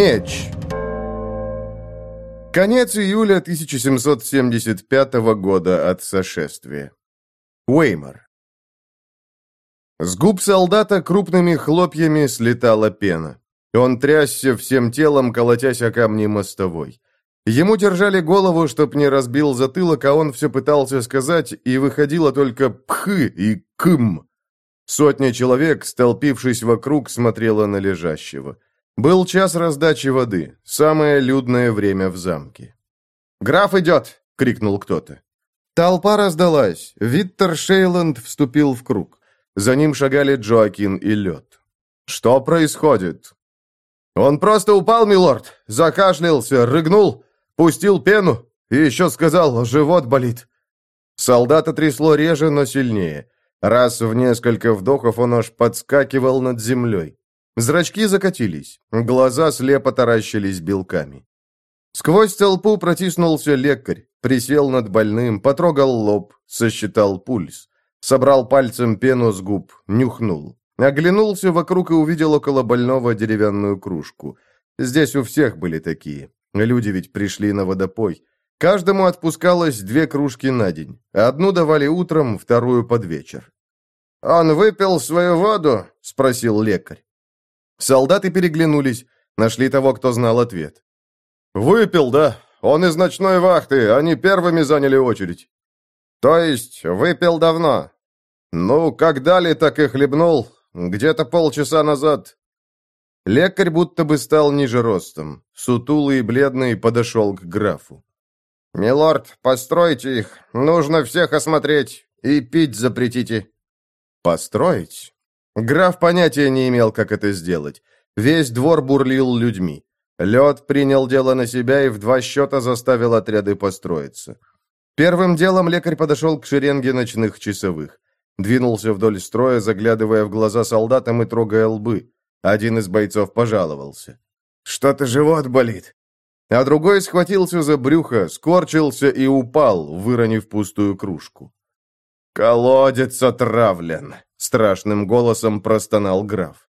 Меч. Конец июля 1775 года от сошествия. Уэймор. С губ солдата крупными хлопьями слетала пена. Он трясся всем телом, колотясь о камни мостовой. Ему держали голову, чтоб не разбил затылок, а он все пытался сказать, и выходило только «пх» и «кым». Сотня человек, столпившись вокруг, смотрела на лежащего. Был час раздачи воды, самое людное время в замке. «Граф идет!» — крикнул кто-то. Толпа раздалась. Виттер Шейланд вступил в круг. За ним шагали Джоакин и Лед. «Что происходит?» «Он просто упал, милорд! Закашлялся, рыгнул, пустил пену и еще сказал, живот болит». Солдата трясло реже, но сильнее. Раз в несколько вдохов он аж подскакивал над землей. Зрачки закатились, глаза слепо таращились белками. Сквозь толпу протиснулся лекарь, присел над больным, потрогал лоб, сосчитал пульс, собрал пальцем пену с губ, нюхнул. Оглянулся вокруг и увидел около больного деревянную кружку. Здесь у всех были такие. Люди ведь пришли на водопой. Каждому отпускалось две кружки на день. Одну давали утром, вторую под вечер. «Он выпил свою воду?» — спросил лекарь. Солдаты переглянулись, нашли того, кто знал ответ. «Выпил, да. Он из ночной вахты, они первыми заняли очередь». «То есть выпил давно?» «Ну, как дали, так и хлебнул. Где-то полчаса назад». Лекарь будто бы стал ниже ростом. Сутулый и бледный подошел к графу. «Милорд, постройте их. Нужно всех осмотреть. И пить запретите». «Построить?» Граф понятия не имел, как это сделать. Весь двор бурлил людьми. Лед принял дело на себя и в два счета заставил отряды построиться. Первым делом лекарь подошел к шеренге ночных часовых. Двинулся вдоль строя, заглядывая в глаза солдатам и трогая лбы. Один из бойцов пожаловался. «Что-то живот болит». А другой схватился за брюхо, скорчился и упал, выронив пустую кружку. «Колодец отравлен», — страшным голосом простонал граф.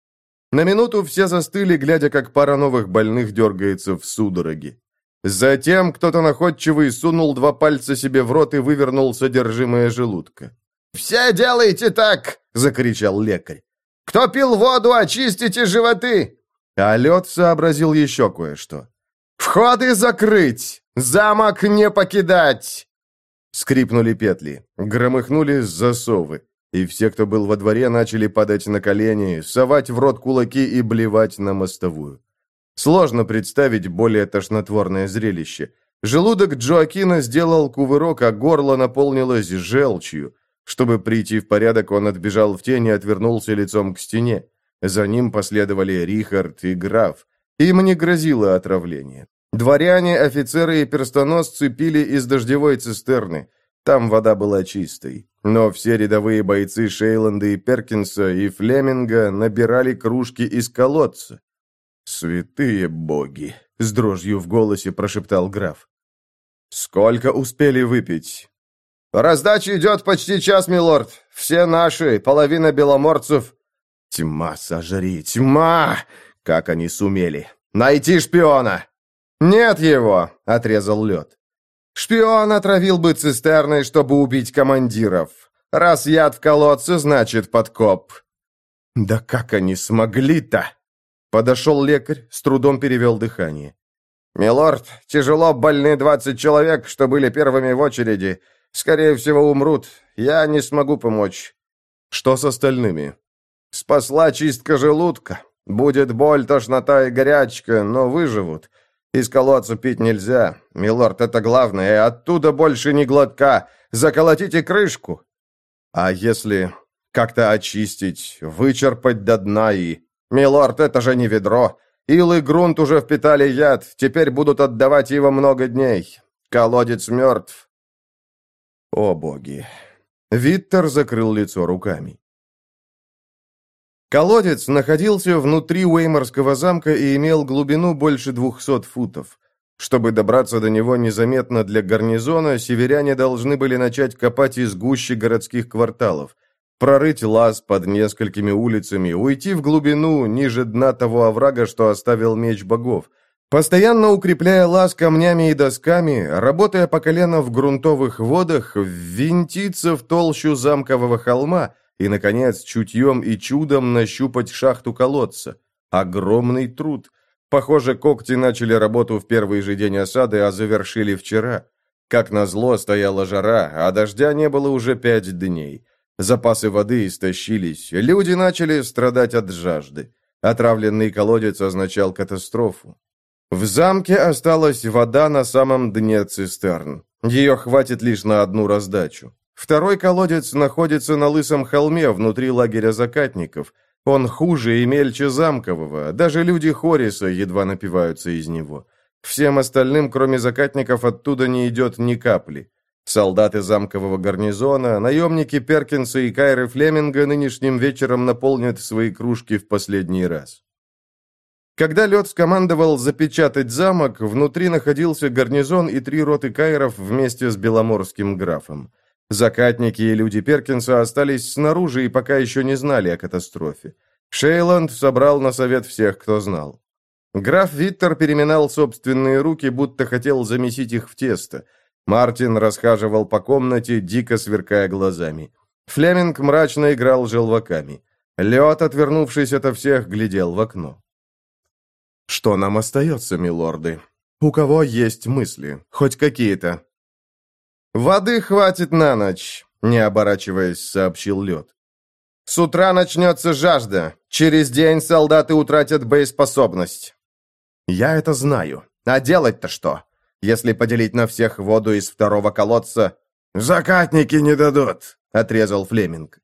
На минуту все застыли, глядя, как пара новых больных дергается в судороги. Затем кто-то находчивый сунул два пальца себе в рот и вывернул содержимое желудка. «Все делайте так!» — закричал лекарь. «Кто пил воду, очистите животы!» А лед сообразил еще кое-что. «Входы закрыть! Замок не покидать!» Скрипнули петли, громыхнули засовы, и все, кто был во дворе, начали падать на колени, совать в рот кулаки и блевать на мостовую. Сложно представить более тошнотворное зрелище. Желудок Джоакина сделал кувырок, а горло наполнилось желчью. Чтобы прийти в порядок, он отбежал в тень и отвернулся лицом к стене. За ним последовали Рихард и граф. Им не грозило отравление. Дворяне, офицеры и перстоносцы пили из дождевой цистерны. Там вода была чистой. Но все рядовые бойцы Шейланда и Перкинса и Флеминга набирали кружки из колодца. «Святые боги!» — с дрожью в голосе прошептал граф. «Сколько успели выпить?» «Раздача идет почти час, милорд. Все наши, половина беломорцев». «Тьма, сожри, тьма! Как они сумели! Найти шпиона!» «Нет его!» — отрезал лед. «Шпион отравил бы цистерной, чтобы убить командиров. Раз яд в колодце, значит подкоп». «Да как они смогли-то?» Подошел лекарь, с трудом перевел дыхание. «Милорд, тяжело больны двадцать человек, что были первыми в очереди. Скорее всего, умрут. Я не смогу помочь». «Что с остальными?» «Спасла чистка желудка. Будет боль, тошнота и горячка, но выживут. Из колодца пить нельзя. Милорд, это главное. Оттуда больше ни глотка. Заколотите крышку. А если как-то очистить, вычерпать до дна и... Милорд, это же не ведро. Ил и грунт уже впитали яд. Теперь будут отдавать его много дней. Колодец мертв. О, боги. Виттер закрыл лицо руками. Колодец находился внутри Уэйморского замка и имел глубину больше двухсот футов. Чтобы добраться до него незаметно для гарнизона, северяне должны были начать копать из гущи городских кварталов. прорыть лаз под несколькими улицами, уйти в глубину, ниже дна того оврага, что оставил меч богов, постоянно укрепляя лаз камнями и досками, работая по колено в грунтовых водах, ввинтиться в толщу замкового холма и, наконец, чутьем и чудом нащупать шахту колодца. Огромный труд. Похоже, когти начали работу в первый же день осады, а завершили вчера. Как назло, стояла жара, а дождя не было уже пять дней. Запасы воды истощились, люди начали страдать от жажды. Отравленный колодец означал катастрофу. В замке осталась вода на самом дне цистерн. Ее хватит лишь на одну раздачу. Второй колодец находится на лысом холме внутри лагеря закатников. Он хуже и мельче замкового, даже люди Хориса едва напиваются из него. Всем остальным, кроме закатников, оттуда не идет ни капли. Солдаты замкового гарнизона, наемники Перкинса и Кайры Флеминга нынешним вечером наполнят свои кружки в последний раз. Когда лед скомандовал запечатать замок, внутри находился гарнизон и три роты Кайров вместе с Беломорским графом. Закатники и люди Перкинса остались снаружи и пока еще не знали о катастрофе. Шейланд собрал на совет всех, кто знал. Граф Виттер переминал собственные руки, будто хотел замесить их в тесто – Мартин расхаживал по комнате, дико сверкая глазами. Флеминг мрачно играл желваками. Лед, отвернувшись ото всех, глядел в окно. «Что нам остается, милорды? У кого есть мысли? Хоть какие-то?» «Воды хватит на ночь», — не оборачиваясь, сообщил лед. «С утра начнется жажда. Через день солдаты утратят боеспособность». «Я это знаю. А делать-то что? Если поделить на всех воду из второго колодца...» «Закатники не дадут», — отрезал Флеминг.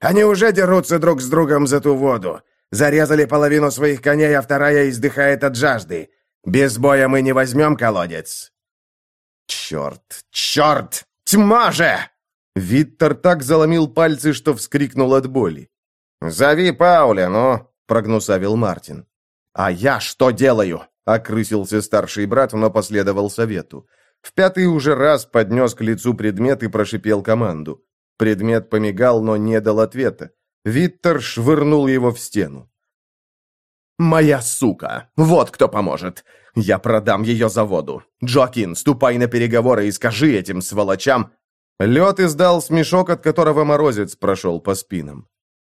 «Они уже дерутся друг с другом за ту воду. Зарезали половину своих коней, а вторая издыхает от жажды. Без боя мы не возьмем колодец». «Черт! Черт! Тьма же!» Виттер так заломил пальцы, что вскрикнул от боли. «Зови Пауля, ну!» — прогнусавил Мартин. «А я что делаю?» Окрысился старший брат, но последовал совету. В пятый уже раз поднес к лицу предмет и прошипел команду. Предмет помигал, но не дал ответа. Виттер швырнул его в стену. «Моя сука! Вот кто поможет! Я продам ее заводу! Джокин, ступай на переговоры и скажи этим сволочам!» Лед издал смешок, от которого морозец прошел по спинам.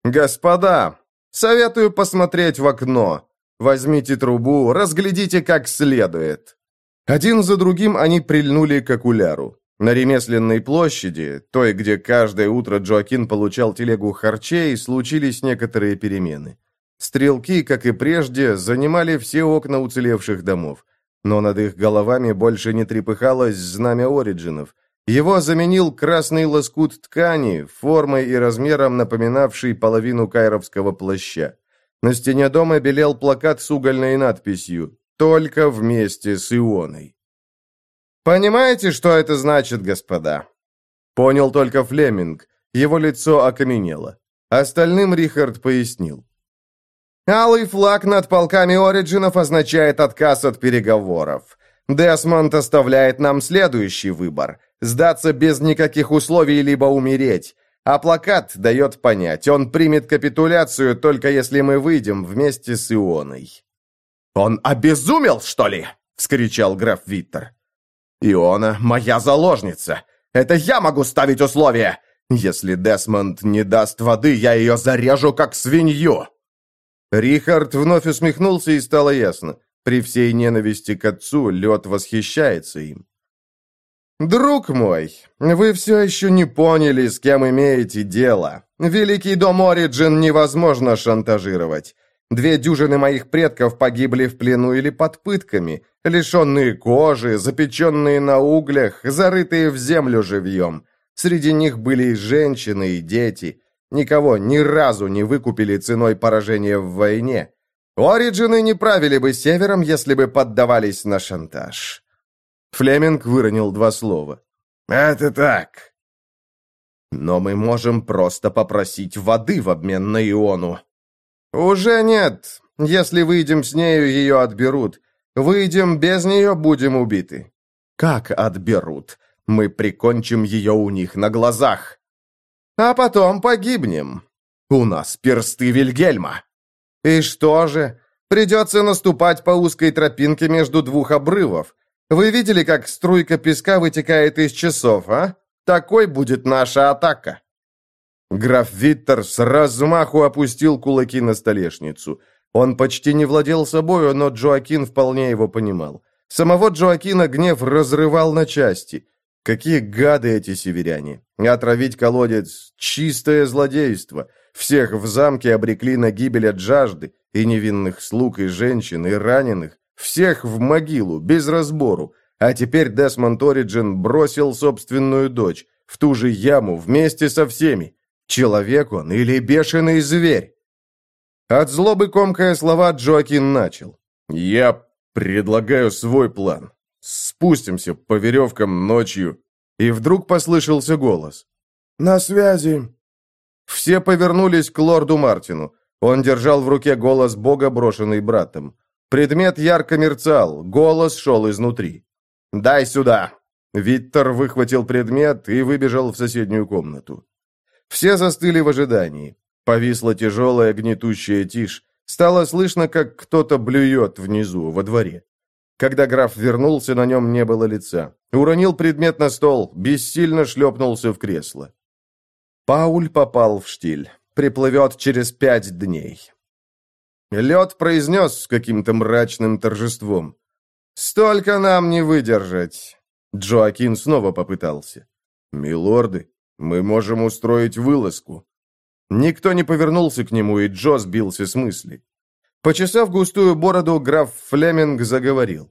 «Господа, советую посмотреть в окно. Возьмите трубу, разглядите как следует». Один за другим они прильнули к окуляру. На ремесленной площади, той, где каждое утро Джоакин получал телегу харчей, случились некоторые перемены. Стрелки, как и прежде, занимали все окна уцелевших домов. Но над их головами больше не трепыхалось знамя Ориджинов. Его заменил красный лоскут ткани, формой и размером напоминавший половину кайровского плаща. На стене дома белел плакат с угольной надписью «Только вместе с Ионой». «Понимаете, что это значит, господа?» Понял только Флеминг. Его лицо окаменело. Остальным Рихард пояснил. «Алый флаг над полками Ориджинов означает отказ от переговоров. Десмонд оставляет нам следующий выбор – сдаться без никаких условий, либо умереть. А плакат дает понять, он примет капитуляцию, только если мы выйдем вместе с Ионой. «Он обезумел, что ли?» — вскричал граф Виттер. «Иона — моя заложница. Это я могу ставить условия. Если Десмонд не даст воды, я ее зарежу, как свинью!» Рихард вновь усмехнулся, и стало ясно. При всей ненависти к отцу лед восхищается им. «Друг мой, вы все еще не поняли, с кем имеете дело. Великий дом Ориджин невозможно шантажировать. Две дюжины моих предков погибли в плену или под пытками, лишенные кожи, запеченные на углях, зарытые в землю живьем. Среди них были и женщины, и дети. Никого ни разу не выкупили ценой поражения в войне. Ориджины не правили бы севером, если бы поддавались на шантаж». Флеминг выронил два слова. «Это так». «Но мы можем просто попросить воды в обмен на Иону». «Уже нет. Если выйдем с нею, ее отберут. Выйдем без нее, будем убиты». «Как отберут? Мы прикончим ее у них на глазах». А потом погибнем. У нас персты Вильгельма. И что же? Придется наступать по узкой тропинке между двух обрывов. Вы видели, как струйка песка вытекает из часов, а? Такой будет наша атака. Граф Виттер с размаху опустил кулаки на столешницу. Он почти не владел собою, но Джоакин вполне его понимал. Самого Джоакина гнев разрывал на части. Какие гады эти северяне! Отравить колодец — чистое злодейство. Всех в замке обрекли на гибель от жажды, и невинных слуг, и женщин, и раненых. Всех в могилу, без разбору. А теперь Десмонд Ориджин бросил собственную дочь в ту же яму вместе со всеми. Человек он или бешеный зверь? От злобы комкая слова Джоакин начал. «Я предлагаю свой план. Спустимся по веревкам ночью». И вдруг послышался голос. «На связи». Все повернулись к лорду Мартину. Он держал в руке голос бога, брошенный братом. Предмет ярко мерцал, голос шел изнутри. «Дай сюда!» Виттер выхватил предмет и выбежал в соседнюю комнату. Все застыли в ожидании. Повисла тяжелая гнетущая тишь. Стало слышно, как кто-то блюет внизу, во дворе. Когда граф вернулся, на нем не было лица. Уронил предмет на стол, бессильно шлепнулся в кресло. Пауль попал в штиль. Приплывет через пять дней. Лед произнес с каким-то мрачным торжеством. «Столько нам не выдержать!» Джоакин снова попытался. «Милорды, мы можем устроить вылазку». Никто не повернулся к нему, и Джо сбился с мысли. Почесав густую бороду, граф Флеминг заговорил.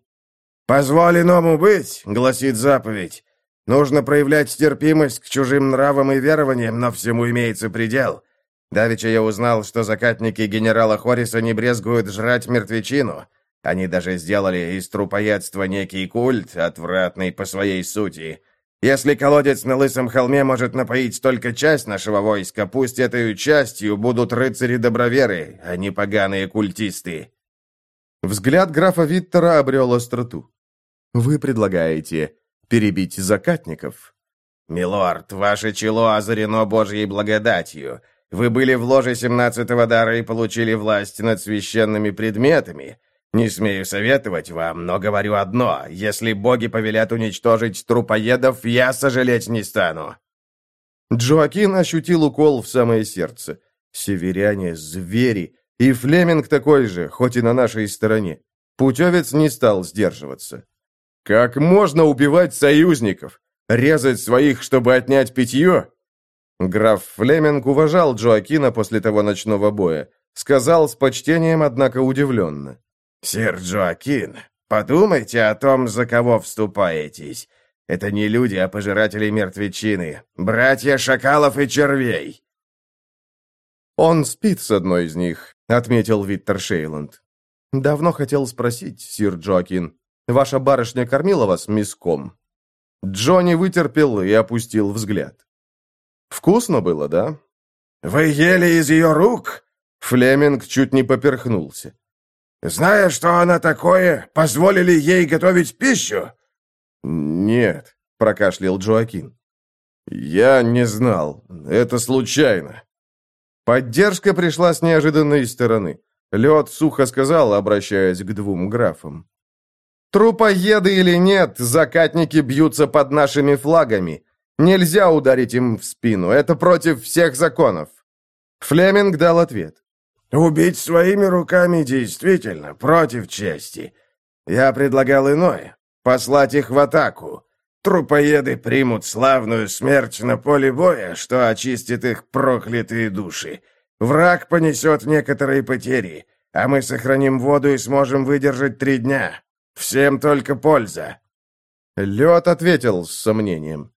«Позволь иному быть», — гласит заповедь. «Нужно проявлять терпимость к чужим нравам и верованиям, но всему имеется предел. Давеча я узнал, что закатники генерала Хориса не брезгуют жрать мертвечину. Они даже сделали из трупоедства некий культ, отвратный по своей сути. Если колодец на Лысом холме может напоить только часть нашего войска, пусть этой частью будут рыцари-доброверы, а не поганые культисты». Взгляд графа Виттера обрел остроту. «Вы предлагаете перебить закатников?» «Милорд, ваше чело озарено Божьей благодатью. Вы были в ложе семнадцатого дара и получили власть над священными предметами. Не смею советовать вам, но говорю одно. Если боги повелят уничтожить трупоедов, я сожалеть не стану». Джоакин ощутил укол в самое сердце. Северяне — звери, и Флеминг такой же, хоть и на нашей стороне. Путевец не стал сдерживаться. «Как можно убивать союзников? Резать своих, чтобы отнять питье?» Граф Флеминг уважал Джоакина после того ночного боя. Сказал с почтением, однако удивленно. «Сир Джоакин, подумайте о том, за кого вступаетесь. Это не люди, а пожиратели мертвечины, братья шакалов и червей». «Он спит с одной из них», — отметил Виттер Шейланд. «Давно хотел спросить, сир Джоакин, ваша барышня кормила вас миском?» Джонни вытерпел и опустил взгляд. «Вкусно было, да?» «Вы ели из ее рук?» Флеминг чуть не поперхнулся. Зная, что она такое, позволили ей готовить пищу?» «Нет», — прокашлял Джоакин. «Я не знал. Это случайно». Поддержка пришла с неожиданной стороны. Лед сухо сказал, обращаясь к двум графам. «Трупоеды или нет, закатники бьются под нашими флагами. Нельзя ударить им в спину, это против всех законов». Флеминг дал ответ. Убить своими руками действительно против чести. Я предлагал иное — послать их в атаку. Трупоеды примут славную смерть на поле боя, что очистит их проклятые души. Враг понесет некоторые потери, а мы сохраним воду и сможем выдержать три дня. Всем только польза». Лед ответил с сомнением.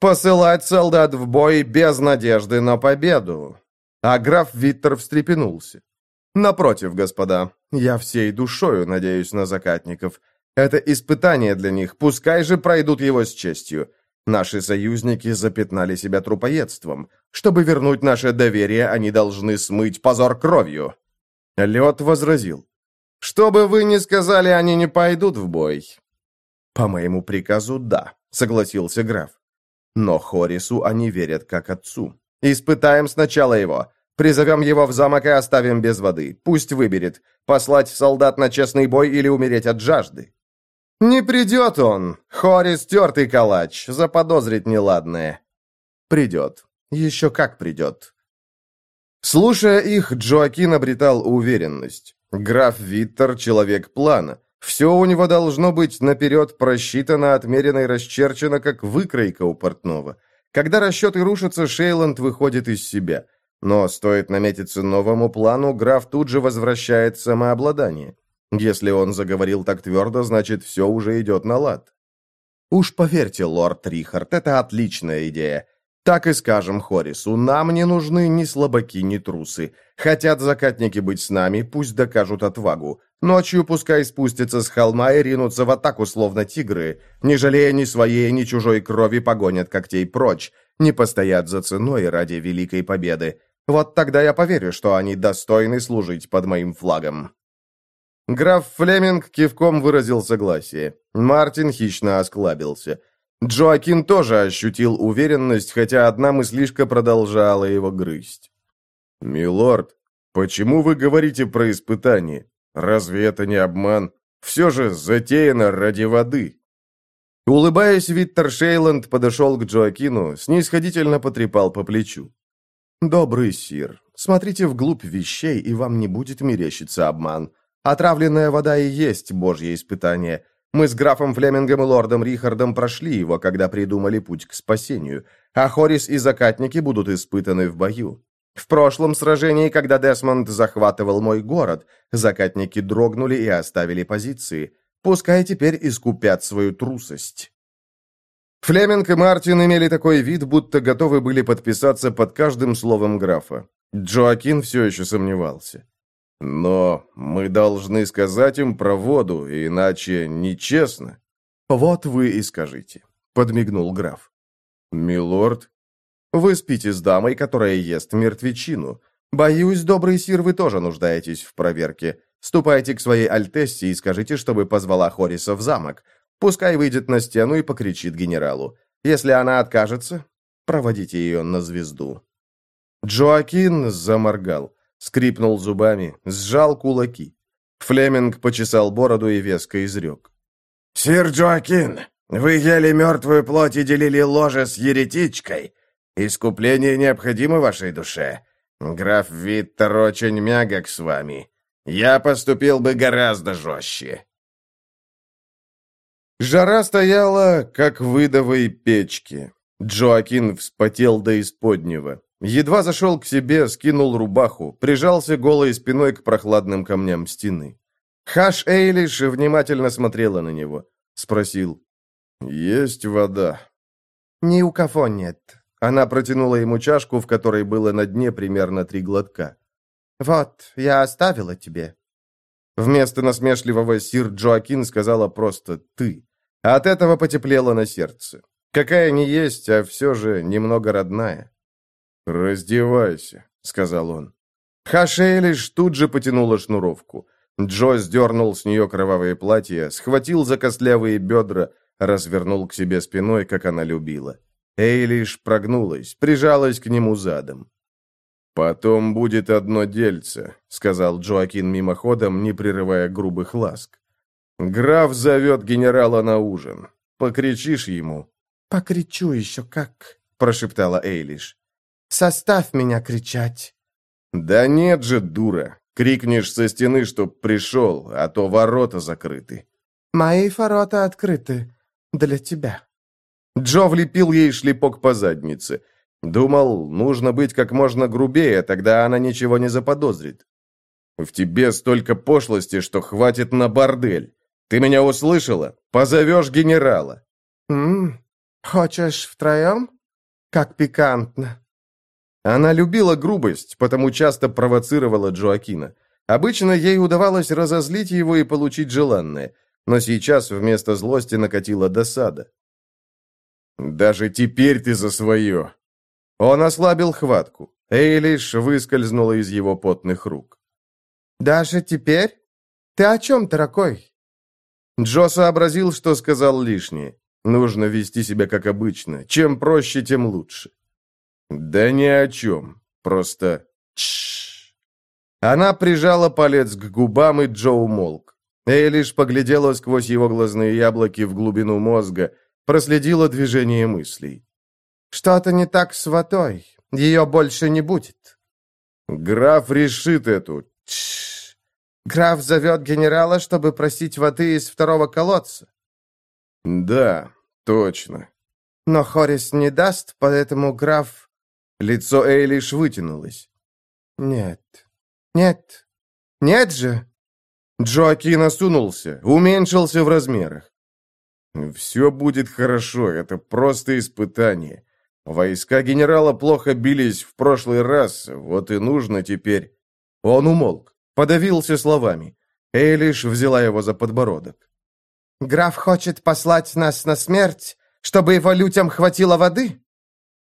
«Посылать солдат в бой без надежды на победу. А граф Виттер встрепенулся. «Напротив, господа, я всей душою надеюсь на закатников. Это испытание для них, пускай же пройдут его с честью. Наши союзники запятнали себя трупоедством. Чтобы вернуть наше доверие, они должны смыть позор кровью». Лед возразил. «Что бы вы ни сказали, они не пойдут в бой». «По моему приказу, да», — согласился граф. «Но Хорису они верят как отцу. Испытаем сначала его. Призовем его в замок и оставим без воды. Пусть выберет, послать солдат на честный бой или умереть от жажды. Не придет он. Хорис тертый калач, заподозрит неладное. Придет. Еще как придет. Слушая их, Джоакин обретал уверенность. Граф Виттер — человек плана. Все у него должно быть наперед просчитано, отмерено и расчерчено, как выкройка у портного. Когда расчеты рушатся, Шейланд выходит из себя. Но стоит наметиться новому плану, граф тут же возвращает самообладание. Если он заговорил так твердо, значит, все уже идет на лад. Уж поверьте, лорд Рихард, это отличная идея. Так и скажем Хорису, нам не нужны ни слабаки, ни трусы. Хотят закатники быть с нами, пусть докажут отвагу. Ночью пускай спустятся с холма и ринутся в атаку, словно тигры. Не жалея ни своей, ни чужой крови, погонят когтей прочь. Не постоят за ценой ради великой победы. Вот тогда я поверю, что они достойны служить под моим флагом». Граф Флеминг кивком выразил согласие. Мартин хищно осклабился. Джоакин тоже ощутил уверенность, хотя одна мыслишка продолжала его грызть. «Милорд, почему вы говорите про испытание? Разве это не обман? Все же затеяно ради воды». Улыбаясь, Виттер Шейланд подошел к Джоакину, снисходительно потрепал по плечу. «Добрый сир, смотрите вглубь вещей, и вам не будет мерещиться обман. Отравленная вода и есть божье испытание. Мы с графом Флемингом и лордом Рихардом прошли его, когда придумали путь к спасению, а Хорис и Закатники будут испытаны в бою. В прошлом сражении, когда Десмонд захватывал мой город, Закатники дрогнули и оставили позиции. Пускай теперь искупят свою трусость. Флеминг и Мартин имели такой вид, будто готовы были подписаться под каждым словом графа. Джоакин все еще сомневался. Но мы должны сказать им про воду, иначе нечестно. Вот вы и скажите, подмигнул граф. Милорд, вы спите с дамой, которая ест мертвечину. Боюсь, добрый сир, вы тоже нуждаетесь в проверке. Ступайте к своей Альтессе и скажите, чтобы позвала Хориса в замок. Пускай выйдет на стену и покричит генералу. Если она откажется, проводите ее на звезду. Джоакин заморгал скрипнул зубами, сжал кулаки. Флеминг почесал бороду и веско изрек. «Сир Джоакин, вы ели мертвую плоть и делили ложе с еретичкой. Искупление необходимо вашей душе. Граф Виттер очень мягок с вами. Я поступил бы гораздо жестче». Жара стояла, как в печке. Джоакин вспотел до исподнего. Едва зашел к себе, скинул рубаху, прижался голой спиной к прохладным камням стены. Хаш Эйлиш внимательно смотрела на него. Спросил. «Есть вода?» «Ни у кого нет». Она протянула ему чашку, в которой было на дне примерно три глотка. «Вот, я оставила тебе». Вместо насмешливого сир Джоакин сказала просто «ты». От этого потеплело на сердце. Какая не есть, а все же немного родная. «Раздевайся», — сказал он. Хашейлиш тут же потянула шнуровку. Джо сдернул с нее кровавое платье, схватил за костлявые бедра, развернул к себе спиной, как она любила. Эйлиш прогнулась, прижалась к нему задом. «Потом будет одно дельце», — сказал Джоакин мимоходом, не прерывая грубых ласк. «Граф зовет генерала на ужин. Покричишь ему?» «Покричу еще как», — прошептала Эйлиш. Составь меня кричать!» «Да нет же, дура! Крикнешь со стены, чтоб пришел, а то ворота закрыты». «Мои ворота открыты для тебя». Джо влепил ей шлепок по заднице. Думал, нужно быть как можно грубее, тогда она ничего не заподозрит. «В тебе столько пошлости, что хватит на бордель. Ты меня услышала? Позовешь генерала». «М -м, хочешь втроем? Как пикантно». Она любила грубость, потому часто провоцировала Джоакина. Обычно ей удавалось разозлить его и получить желанное, но сейчас вместо злости накатила досада. «Даже теперь ты за свое!» Он ослабил хватку. Эйлиш выскользнула из его потных рук. «Даже теперь? Ты о чем, такой?» Джо сообразил, что сказал лишнее. Нужно вести себя как обычно. Чем проще, тем лучше. «Да ни о чем. Просто... Тш. Она прижала палец к губам, и Джо умолк. Эй лишь поглядела сквозь его глазные яблоки в глубину мозга, проследила движение мыслей. «Что-то не так с водой. Ее больше не будет». «Граф решит эту. Тш. Граф зовет генерала, чтобы просить воды из второго колодца». «Да, точно». «Но Хорис не даст, поэтому граф...» Лицо Эйлиш вытянулось. «Нет, нет, нет же!» Джоакин осунулся, уменьшился в размерах. «Все будет хорошо, это просто испытание. Войска генерала плохо бились в прошлый раз, вот и нужно теперь...» Он умолк, подавился словами. Эйлиш взяла его за подбородок. «Граф хочет послать нас на смерть, чтобы его людям хватило воды?»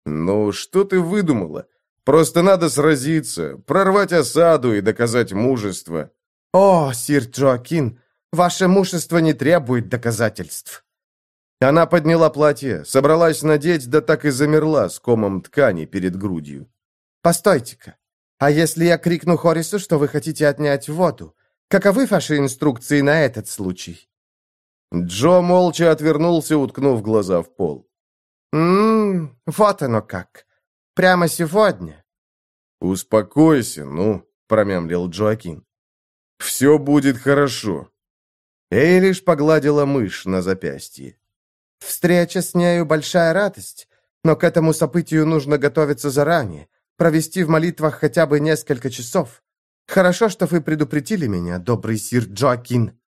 «Ну, что ты выдумала? Просто надо сразиться, прорвать осаду и доказать мужество». «О, сир Джоакин, ваше мужество не требует доказательств». Она подняла платье, собралась надеть, да так и замерла с комом ткани перед грудью. «Постойте-ка, а если я крикну Хорису, что вы хотите отнять воду? Каковы ваши инструкции на этот случай?» Джо молча отвернулся, уткнув глаза в пол. «Ммм, вот оно как. Прямо сегодня?» «Успокойся, ну», — промямлил Джоакин. «Все будет хорошо». Эйлиш погладила мышь на запястье. «Встреча с нею — большая радость, но к этому событию нужно готовиться заранее, провести в молитвах хотя бы несколько часов. Хорошо, что вы предупредили меня, добрый сир Джоакин».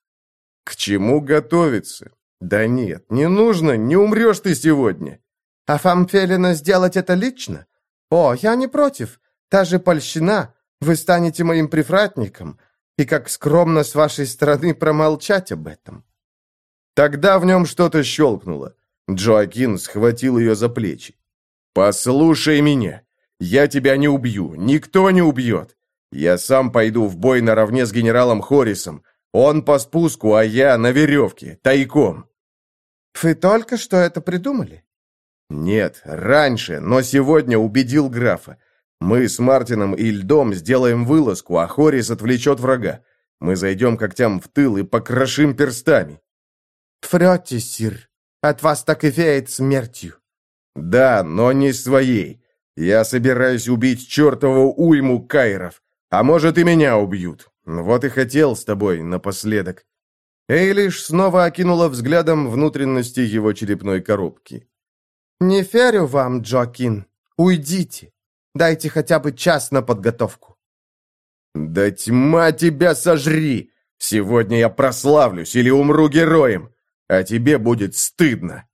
«К чему готовиться? Да нет, не нужно, не умрешь ты сегодня». А вам велено сделать это лично? О, я не против. Та же польщина. Вы станете моим прифратником. И как скромно с вашей стороны промолчать об этом. Тогда в нем что-то щелкнуло. Джоакин схватил ее за плечи. «Послушай меня. Я тебя не убью. Никто не убьет. Я сам пойду в бой наравне с генералом Хорисом. Он по спуску, а я на веревке, тайком». «Вы только что это придумали?» «Нет, раньше, но сегодня убедил графа. Мы с Мартином и Льдом сделаем вылазку, а Хорис отвлечет врага. Мы зайдем когтям в тыл и покрошим перстами». «Фрете, сир. От вас так и веет смертью». «Да, но не своей. Я собираюсь убить чертову уйму кайров. А может, и меня убьют. Вот и хотел с тобой напоследок». Эйлиш снова окинула взглядом внутренности его черепной коробки. «Не верю вам, Джоакин. Уйдите. Дайте хотя бы час на подготовку». «Да тьма тебя сожри! Сегодня я прославлюсь или умру героем, а тебе будет стыдно!»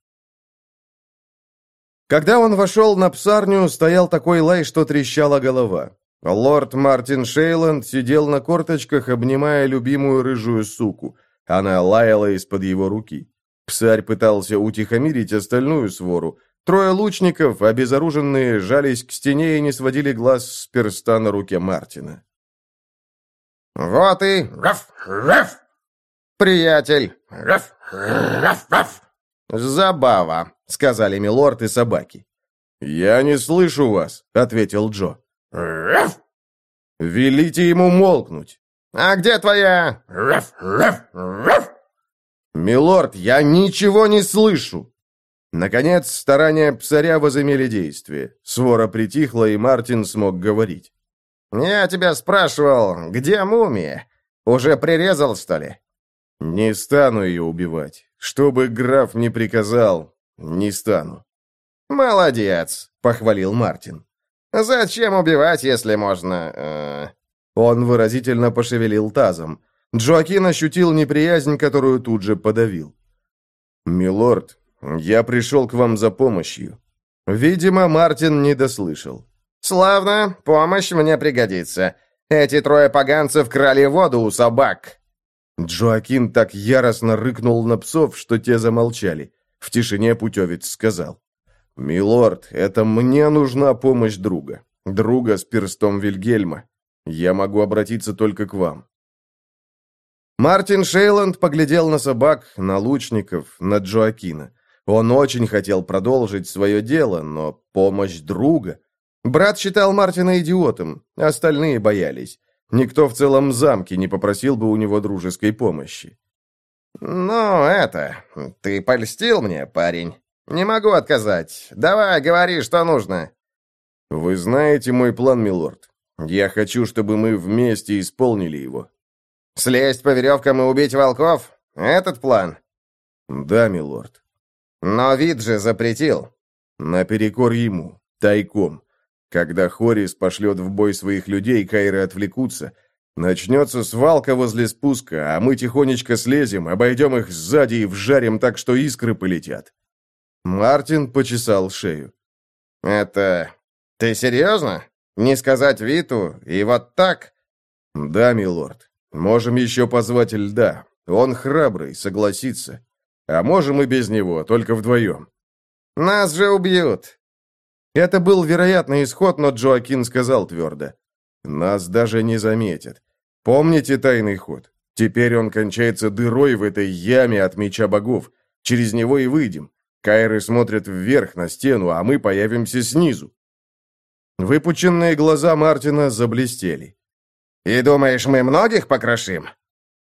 Когда он вошел на псарню, стоял такой лай, что трещала голова. Лорд Мартин Шейланд сидел на корточках, обнимая любимую рыжую суку. Она лаяла из-под его руки. Псарь пытался утихомирить остальную свору, Трое лучников, обезоруженные, жались к стене и не сводили глаз с перста на руке Мартина. «Вот и... Раф, раф! Приятель! Раф, раф, раф! Забава!» — сказали милорд и собаки. «Я не слышу вас», — ответил Джо. «Раф!» «Велите ему молкнуть». «А где твоя...» «Раф, раф, раф!» «Милорд, я ничего не слышу!» Наконец, старания псаря возымели действие. Свора притихла, и Мартин смог говорить. «Я тебя спрашивал, где мумия? Уже прирезал, что ли?» «Не стану ее убивать. Что бы граф ни приказал, не стану». «Молодец», — похвалил Мартин. «Зачем убивать, если можно...» э... Он выразительно пошевелил тазом. Джоакин ощутил неприязнь, которую тут же подавил. «Милорд, «Я пришел к вам за помощью». Видимо, Мартин не дослышал. «Славно, помощь мне пригодится. Эти трое поганцев крали воду у собак». Джоакин так яростно рыкнул на псов, что те замолчали. В тишине путевец сказал. «Милорд, это мне нужна помощь друга. Друга с перстом Вильгельма. Я могу обратиться только к вам». Мартин Шейланд поглядел на собак, на лучников, на Джоакина. Он очень хотел продолжить свое дело, но помощь друга... Брат считал Мартина идиотом, остальные боялись. Никто в целом замке не попросил бы у него дружеской помощи. «Ну, это... Ты польстил мне, парень. Не могу отказать. Давай, говори, что нужно». «Вы знаете мой план, милорд. Я хочу, чтобы мы вместе исполнили его». «Слезть по веревкам и убить волков? Этот план?» «Да, милорд». «Но вид же запретил». «Наперекор ему, тайком. Когда Хорис пошлет в бой своих людей, Кайры отвлекутся. Начнется свалка возле спуска, а мы тихонечко слезем, обойдем их сзади и вжарим так, что искры полетят». Мартин почесал шею. «Это... ты серьезно? Не сказать Виту и вот так?» «Да, милорд. Можем еще позвать льда. Он храбрый, согласится. А можем и без него, только вдвоем». «Нас же убьют!» Это был вероятный исход, но Джоакин сказал твердо. «Нас даже не заметят. Помните тайный ход? Теперь он кончается дырой в этой яме от меча богов. Через него и выйдем. Кайры смотрят вверх на стену, а мы появимся снизу». Выпученные глаза Мартина заблестели. «И думаешь, мы многих покрошим?»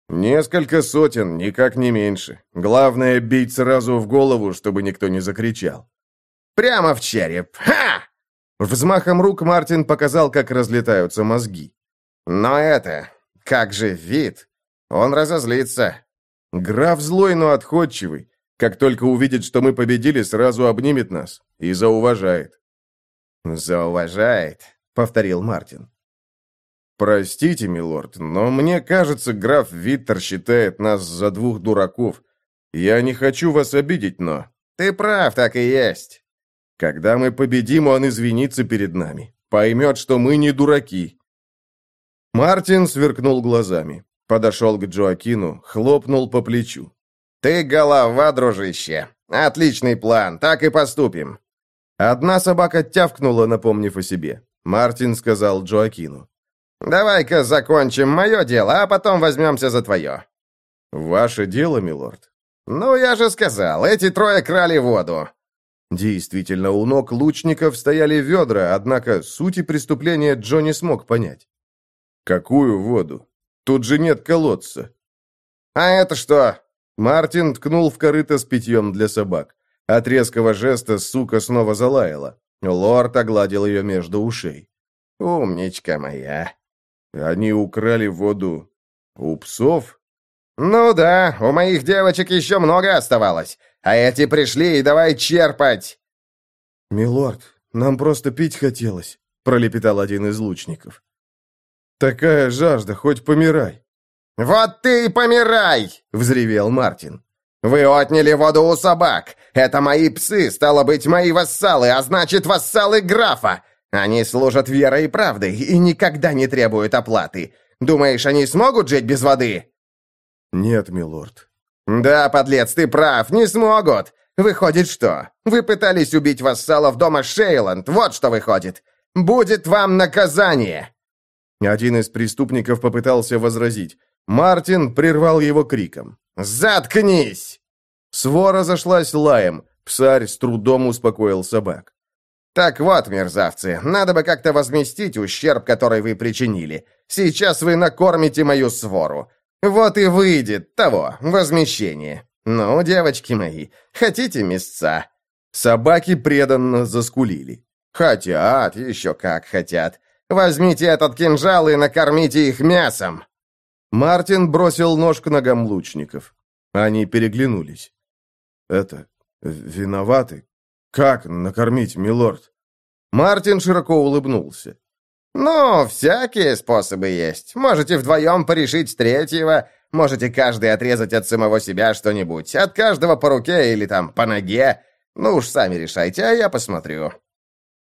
«Несколько сотен, никак не меньше. Главное, бить сразу в голову, чтобы никто не закричал». Прямо в череп. Ха!» Взмахом рук Мартин показал, как разлетаются мозги. «Но это... Как же вид! Он разозлится!» Граф злой, но отходчивый. Как только увидит, что мы победили, сразу обнимет нас и зауважает. «Зауважает», — повторил Мартин. «Простите, милорд, но мне кажется, граф Виттер считает нас за двух дураков. Я не хочу вас обидеть, но...» «Ты прав, так и есть. Когда мы победим, он извинится перед нами. Поймет, что мы не дураки. Мартин сверкнул глазами. Подошел к Джоакину, хлопнул по плечу. «Ты голова, дружище! Отличный план, так и поступим!» Одна собака тявкнула, напомнив о себе. Мартин сказал Джоакину. «Давай-ка закончим мое дело, а потом возьмемся за твое». «Ваше дело, милорд?» «Ну, я же сказал, эти трое крали воду. Действительно, у ног лучников стояли ведра, однако сути преступления Джо не смог понять. «Какую воду? Тут же нет колодца». «А это что?» Мартин ткнул в корыто с питьем для собак. От резкого жеста сука снова залаяла. Лорд огладил ее между ушей. «Умничка моя». «Они украли воду у псов?» «Ну да, у моих девочек еще много оставалось. А эти пришли, и давай черпать!» «Милорд, нам просто пить хотелось», — пролепетал один из лучников. «Такая жажда, хоть помирай». «Вот ты и помирай!» — взревел Мартин. «Вы отняли воду у собак. Это мои псы, стало быть, мои вассалы, а значит, вассалы графа. Они служат верой и правдой и никогда не требуют оплаты. Думаешь, они смогут жить без воды?» «Нет, милорд», «Да, подлец, ты прав, не смогут. Выходит, что? Вы пытались убить вассалов дома Шейланд, вот что выходит. Будет вам наказание!» Один из преступников попытался возразить. Мартин прервал его криком. «Заткнись!» Свора зашлась лаем. Псарь с трудом успокоил собак. «Так вот, мерзавцы, надо бы как-то возместить ущерб, который вы причинили. Сейчас вы накормите мою свору. Вот и выйдет того, возмещение. Ну, девочки мои, хотите мясца?» Собаки преданно заскулили. «Хотят, еще как хотят. Возьмите этот кинжал и накормите их мясом!» Мартин бросил нож к ногам лучников. Они переглянулись. «Это... виноваты? Как накормить, милорд?» Мартин широко улыбнулся. «Ну, всякие способы есть. Можете вдвоем порешить третьего, можете каждый отрезать от самого себя что-нибудь, от каждого по руке или там по ноге. Ну уж сами решайте, а я посмотрю».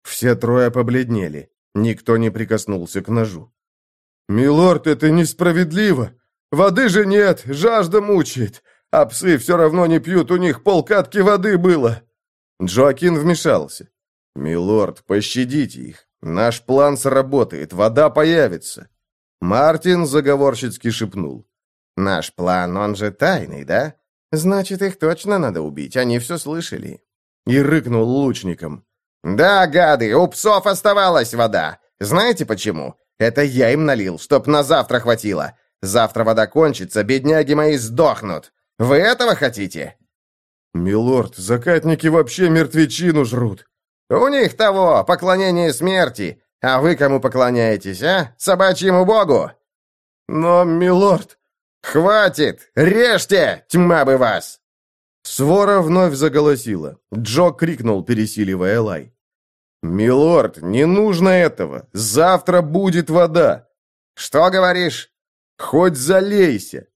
Все трое побледнели. Никто не прикоснулся к ножу. «Милорд, это несправедливо. Воды же нет, жажда мучает. А псы все равно не пьют, у них полкатки воды было». Джоакин вмешался. «Милорд, пощадите их. Наш план сработает, вода появится. Мартин заговорщицки шепнул. Наш план, он же тайный, да? Значит, их точно надо убить, они все слышали. И рыкнул лучником. «Да, гады, у псов оставалась вода. Знаете почему? Это я им налил, чтоб на завтра хватило. Завтра вода кончится, бедняги мои сдохнут. Вы этого хотите?» «Милорд, закатники вообще мертвечину жрут». «У них того, поклонение смерти. А вы кому поклоняетесь, а? Собачьему богу?» «Но, милорд...» «Хватит! Режьте! Тьма бы вас!» Свора вновь заголосила. Джо крикнул, пересиливая лай. «Милорд, не нужно этого! Завтра будет вода!» «Что говоришь?» «Хоть залейся!»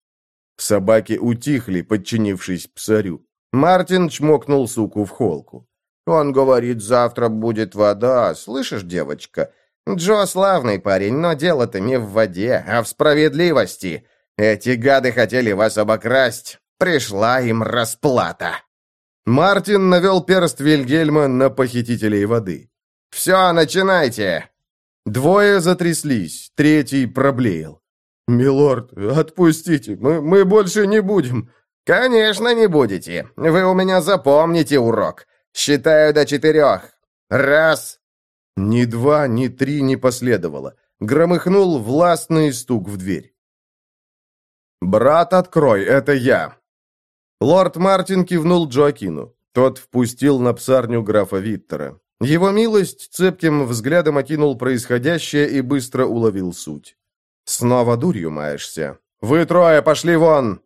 Собаки утихли, подчинившись псарю. Мартин чмокнул суку в холку. «Он говорит, завтра будет вода. Слышишь, девочка? Джо славный парень, но дело-то не в воде, а в справедливости. Эти гады хотели вас обокрасть. Пришла им расплата». Мартин навел перст Вильгельма на похитителей воды. «Все, начинайте!» Двое затряслись, третий проблеял. «Милорд, отпустите, мы, мы больше не будем». «Конечно не будете. Вы у меня запомните урок. Считаю до четырех. Раз». Ни два, ни три не последовало. Громыхнул властный стук в дверь. «Брат, открой, это я!» Лорд Мартин кивнул Джоакину. Тот впустил на псарню графа Виттера. Его милость цепким взглядом окинул происходящее и быстро уловил суть. «Снова дурью маешься. Вы трое пошли вон!»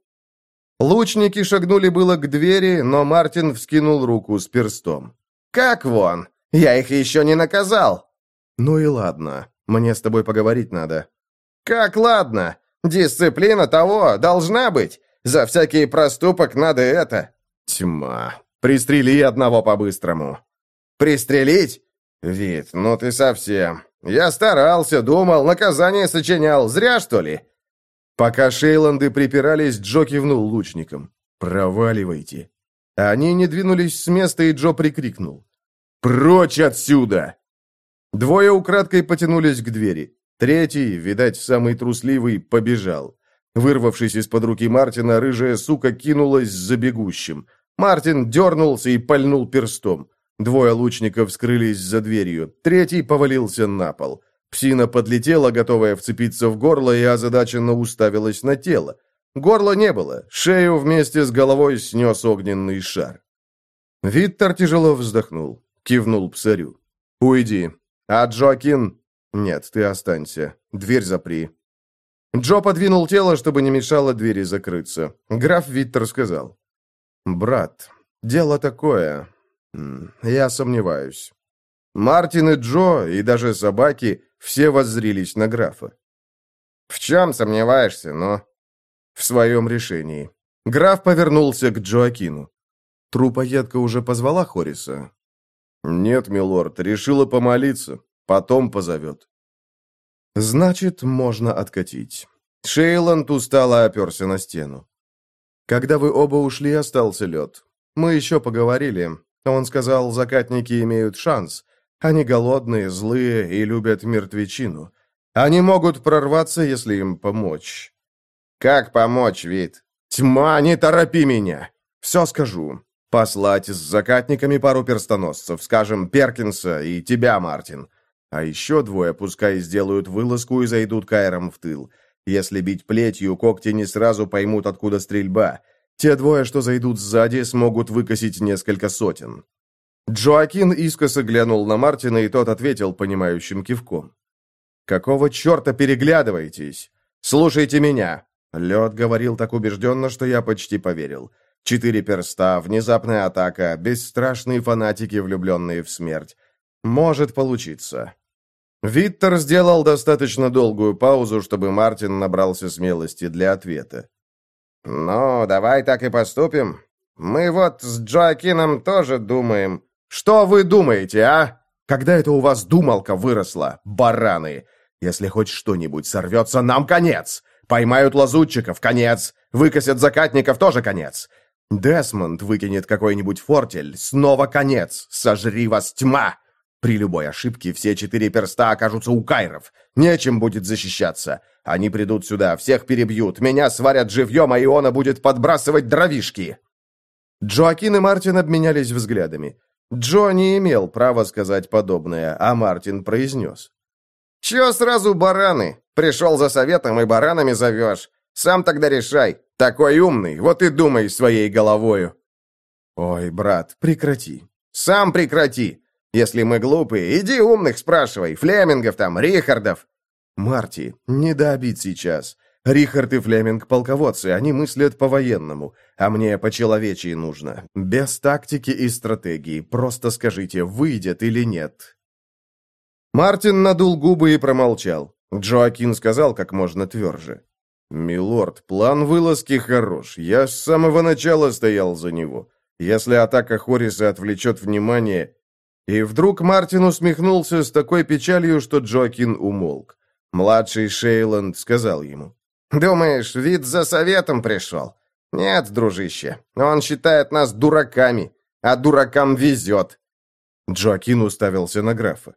Лучники шагнули было к двери, но Мартин вскинул руку с перстом. «Как вон? Я их еще не наказал!» «Ну и ладно. Мне с тобой поговорить надо». «Как ладно? Дисциплина того должна быть. За всякий проступок надо это...» «Тьма. Пристрели одного по-быстрому». «Пристрелить? Вид, ну ты совсем. Я старался, думал, наказание сочинял. Зря, что ли?» Пока Шейланды припирались, Джо кивнул лучникам. «Проваливайте». Они не двинулись с места, и Джо прикрикнул. «Прочь отсюда!» Двое украдкой потянулись к двери. Третий, видать, самый трусливый, побежал. Вырвавшись из-под руки Мартина, рыжая сука кинулась за бегущим. Мартин дернулся и пальнул перстом. Двое лучников скрылись за дверью. Третий повалился на пол. Псина подлетела, готовая вцепиться в горло, и озадаченно уставилась на тело. Горла не было, шею вместе с головой снес огненный шар. Виттер тяжело вздохнул, кивнул псарю. «Уйди. А Джоакин...» «Нет, ты останься. Дверь запри». Джо подвинул тело, чтобы не мешало двери закрыться. Граф Виттер сказал. «Брат, дело такое. Я сомневаюсь. Мартин и Джо, и даже собаки, все воззрились на графа. «В чем сомневаешься, но...» «В своем решении». Граф повернулся к Джоакину. «Трупоедка уже позвала Хориса?» «Нет, милорд, решила помолиться. Потом позовет». «Значит, можно откатить». Шейланд устало оперся на стену. «Когда вы оба ушли, остался лед. Мы еще поговорили. Он сказал, закатники имеют шанс. Они голодные, злые и любят мертвечину. Они могут прорваться, если им помочь». «Как помочь, Вид?» «Тьма, не торопи меня! Все скажу. Послать с закатниками пару перстоносцев, скажем, Перкинса и тебя, Мартин. А еще двое пускай сделают вылазку и зайдут Кайром в тыл. Если бить плетью, когти не сразу поймут, откуда стрельба. Те двое, что зайдут сзади, смогут выкосить несколько сотен. Джоакин искоса глянул на Мартина, и тот ответил понимающим кивком. «Какого черта переглядываетесь? Слушайте меня!» Лед говорил так убежденно, что я почти поверил. Четыре перста, внезапная атака, бесстрашные фанатики, влюбленные в смерть. Может получиться. Виттер сделал достаточно долгую паузу, чтобы Мартин набрался смелости для ответа. «Ну, давай так и поступим. Мы вот с Джоакином тоже думаем...» «Что вы думаете, а? Когда это у вас думалка выросла, бараны? Если хоть что-нибудь сорвется, нам конец. Поймают лазутчиков, конец. Выкосят закатников, тоже конец. Десмонд выкинет какой-нибудь фортель, снова конец. Сожри вас тьма!» При любой ошибке все четыре перста окажутся у кайров. Нечем будет защищаться. Они придут сюда, всех перебьют, меня сварят живьем, а Иона будет подбрасывать дровишки. Джоакин и Мартин обменялись взглядами. Джо не имел права сказать подобное, а Мартин произнес. «Чё сразу бараны? Пришел за советом и баранами зовешь. Сам тогда решай. Такой умный, вот и думай своей головою». «Ой, брат, прекрати». «Сам прекрати. Если мы глупые, иди умных спрашивай. Флемингов там, Рихардов». «Марти, не до обид сейчас. Рихард и Флеминг — полководцы, они мыслят по-военному, а мне по-человечьи нужно. Без тактики и стратегии. Просто скажите, выйдет или нет». Мартин надул губы и промолчал. Джоакин сказал как можно тверже. «Милорд, план вылазки хорош. Я с самого начала стоял за него. Если атака Хориса отвлечет внимание...» И вдруг Мартин усмехнулся с такой печалью, что Джоакин умолк. Младший Шейланд сказал ему. «Думаешь, вид за советом пришел? Нет, дружище, он считает нас дураками, а дуракам везет». Джоакин уставился на графа.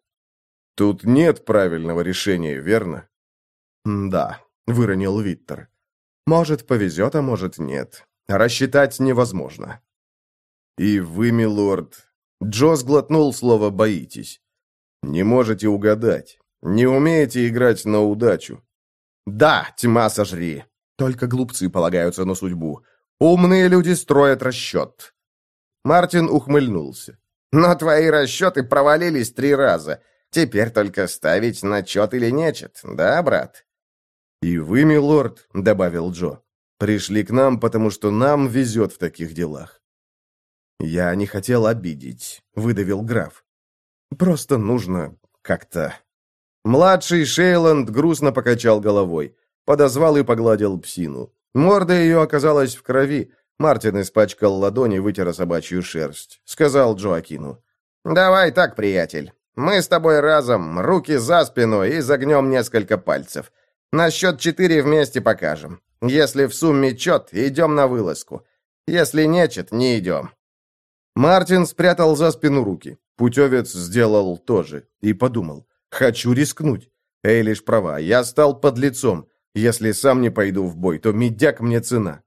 «Тут нет правильного решения, верно?» «Да», — выронил Виттер. «Может, повезет, а может, нет. Рассчитать невозможно». «И вы, милорд...» Джо сглотнул слово «боитесь». «Не можете угадать. Не умеете играть на удачу. Да, тьма сожри. Только глупцы полагаются на судьбу. Умные люди строят расчет. Мартин ухмыльнулся. Но твои расчеты провалились три раза. Теперь только ставить начет или нечет, да, брат? И вы, милорд, добавил Джо, пришли к нам, потому что нам везет в таких делах. Я не хотел обидеть, выдавил граф. Просто нужно как-то Младший Шейланд грустно покачал головой. Подозвал и погладил псину. Морда ее оказалась в крови. Мартин испачкал ладони, вытер собачью шерсть. Сказал Джоакину. «Давай так, приятель. Мы с тобой разом, руки за спину и загнем несколько пальцев. На счет четыре вместе покажем. Если в сумме чет, идем на вылазку. Если нечет, не идем». Мартин спрятал за спину руки. Путевец сделал то же и подумал. Хочу рискнуть. Эйлиш права, я стал подлецом. Если сам не пойду в бой, то медяк мне цена.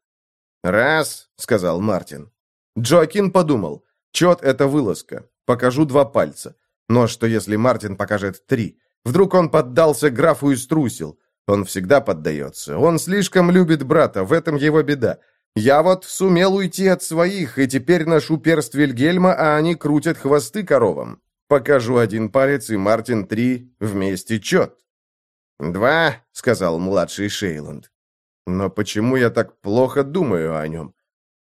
«Раз», — сказал Мартин. Джоакин подумал. Чет — это вылазка. Покажу два пальца. Но что, если Мартин покажет три? Вдруг он поддался графу и струсил? Он всегда поддается. Он слишком любит брата, в этом его беда. Я вот сумел уйти от своих, и теперь ношу перст Вильгельма, а они крутят хвосты коровам. Покажу один палец, и Мартин три вместе чет. «Два», — сказал младший Шейланд. «Но почему я так плохо думаю о нем?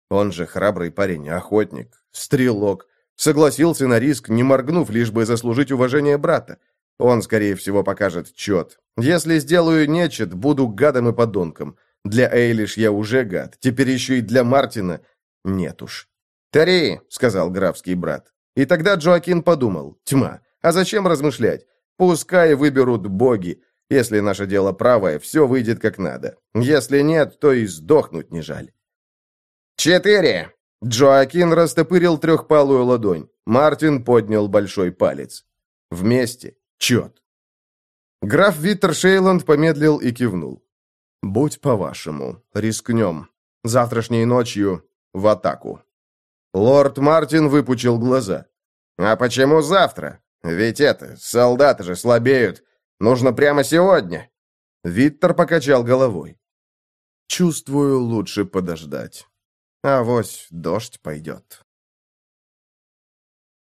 Он же храбрый парень, охотник, стрелок. Согласился на риск, не моргнув, лишь бы заслужить уважение брата. Он, скорее всего, покажет чет. Если сделаю нечет, буду гадом и подонком. Для Эйлиш я уже гад. Теперь еще и для Мартина. Нет уж. «Три», — сказал графский брат. И тогда Джоакин подумал, тьма, а зачем размышлять? Пускай выберут боги. Если наше дело правое, все выйдет как надо. Если нет, то и сдохнуть не жаль. «Четыре!» Джоакин растопырил трехпалую ладонь. Мартин поднял большой палец. Вместе. Чет. Граф Виттер Шейланд помедлил и кивнул. «Будь по-вашему. Рискнем. Завтрашней ночью в атаку». Лорд Мартин выпучил глаза. «А почему завтра? Ведь это, солдаты же слабеют. Нужно прямо сегодня». Виттер покачал головой. «Чувствую, лучше подождать. Авось дождь пойдет».